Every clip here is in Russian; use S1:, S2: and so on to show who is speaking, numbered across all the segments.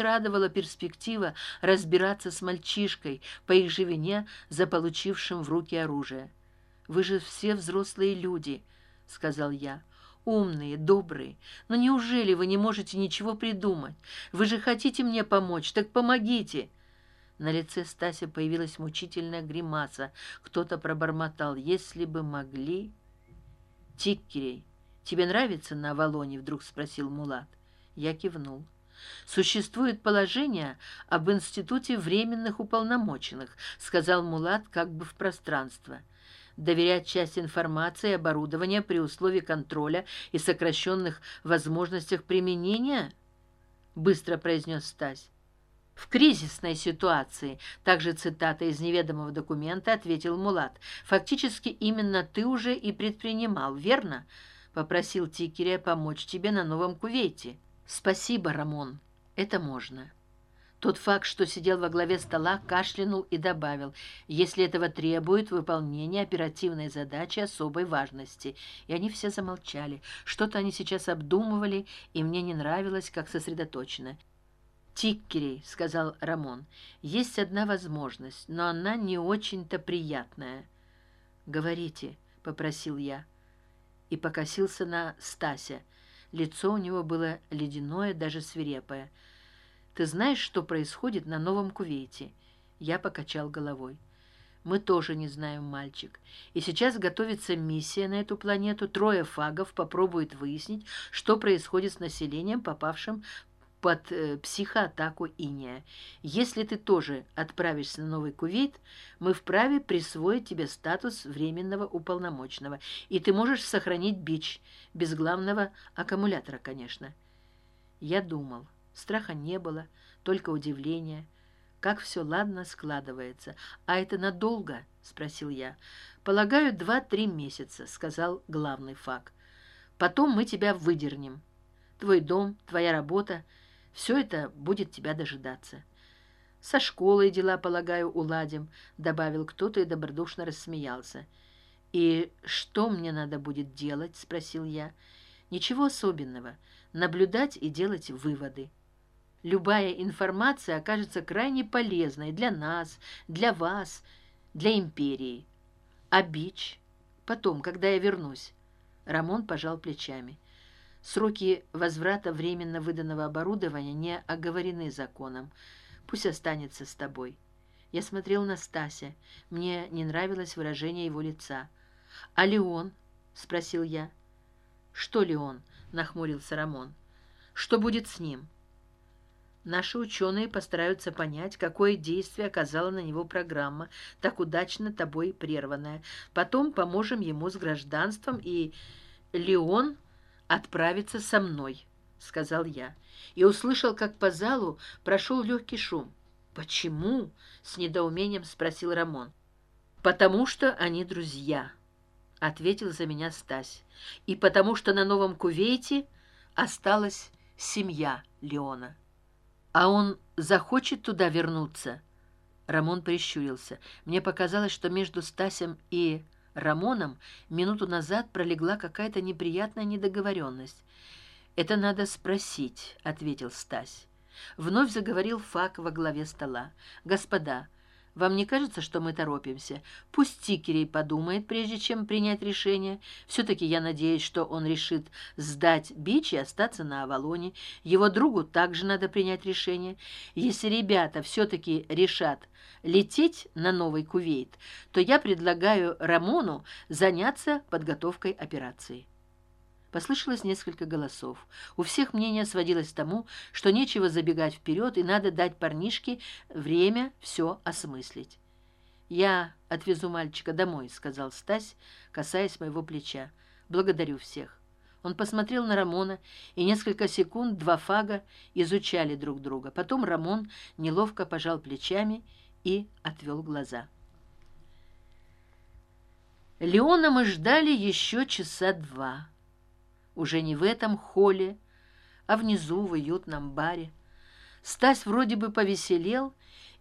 S1: радовала перспектива разбираться с мальчишкой по их же вине заполучившим в руки оружие. Вы же все взрослые люди сказал я. Умные добрые. Но неужели вы не можете ничего придумать? Вы же хотите мне помочь? Так помогите! На лице стася появилась мучительная гримаса. Кто то пробормотал. Если бы могли тиккерей тебе нравится на авалоне вдруг спросил мулат. Я кивнул существует положение об институте временных уполномоченных сказал мулат как бы в пространство. Доверять часть информации и оборудования при условии контроля и сокращенных возможностях применения быстро произнес стась. В кризисной ситуации также цитата из неведомого документа ответил мулат. Фактически именно ты уже и предпринимал верно попросил тикеря помочь тебе на новом кувейте спасибо рамон это можно тот факт что сидел во главе стола кашлянул и добавил если этого требует выполнение оперативной задачи особой важности и они все замолчали. Что то они сейчас обдумывали и мне не нравилось как сосредоточено. Тиккерей сказал рамон есть одна возможность но она не очень то приятная говорите попросил я и покосился на стася лицо у него было ледяное даже свирепое. Ты знаешь что происходит на новом кувейте? Я покачал головой. Мы тоже не знаем мальчик. И сейчас готовится миссия на эту планету. Трое фагов попробуют выяснить что происходит с населением попавшим под э, психоатаку иния. Если ты тоже отправишься на новый кувейт мы вправе присвоить тебе статус временного уполномоченного. И ты можешь сохранить бич без главного аккумулятора конечно. Я думал страха не было только удивление. Как все ладно складывается. А это надолго? Спросил я. Полагаю два три месяца сказал главный факт потом мы тебя выдернем. Твой дом твоя работа все это будет тебя дожидаться. Со школой дела полагаю уладим добавил кто то и добродушно рассмеялся и что мне надо будет делать спросил я ничего особенного. Наблюдать и делать выводы. Любая информация окажется крайне полезной для нас для вас для империи. А бич? Потом когда я вернусь. Рамон пожал плечами сроки возврата временно выданного оборудования не оговорены законом. Пусть останется с тобой. Я смотрел на стася. Мне не нравилось выражение его лица. А леон спросил я. Что ли он нахмурился рамон. Что будет с ним? Наши ученые постараются понять какое действие оказала на него программа так удачно тобой прерванная. Потом поможем ему с гражданством и леон отправиться со мной сказал я. И услышал как по залу прошел легкий шум. Почему с недоумением спросил рамон. Потому что они друзья ответил за меня стась. И потому что на новом кувейте осталась семья леона а он захочет туда вернуться рамон прищурился. Мне показалось что между стасем и рамоном минуту назад пролегла какая то неприятная недоговоренность. Это надо спросить ответил стась. Вновь заговорил фак во главе стола. Господа вам не кажется что мы торопимся? Пусть тикерей подумает прежде чем принять решение. Все таки я надеюсь что он решит сдать бич и остаться на авалоне. Его другу также надо принять решение. Если ребята все таки решат лететь на новый кувейт то я предлагаю рамону заняться подготовкой операции послышалось несколько голосов. У всех мнение сводилось к тому что нечего забегать вперед и надо дать парнишке время все осмыслить. Я отвезу мальчика домой сказал стась касаясь моего плеча. Благодарю всех он посмотрел на рамона и несколько секунд два фага изучали друг друга. Потом рамон неловко пожал плечами и отвел глаза. Леона мы ждали еще часа два уже не в этом холле а внизу в уютном баре. Стась вроде бы повеселел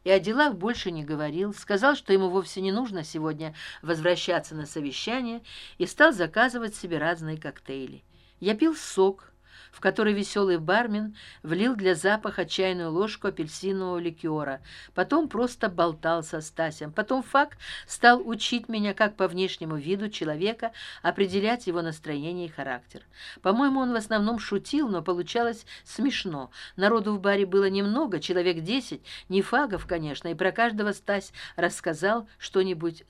S1: и о делах больше не говорил сказал что ему вовсе не нужно сегодня возвращаться на совещание и стал заказывать себе разные коктейли. Я пил сок в который веселый бармен влил для запаха чайную ложку апельсинового ликера потом просто болтал со стасем. Потом фак стал учить меня как по внешнему виду человека определять его настроение и характер. По моему он в основном шутил но получалось смешно. Народу в баре было немного человек десять не фагов конечно и про каждого стась рассказал что нибудь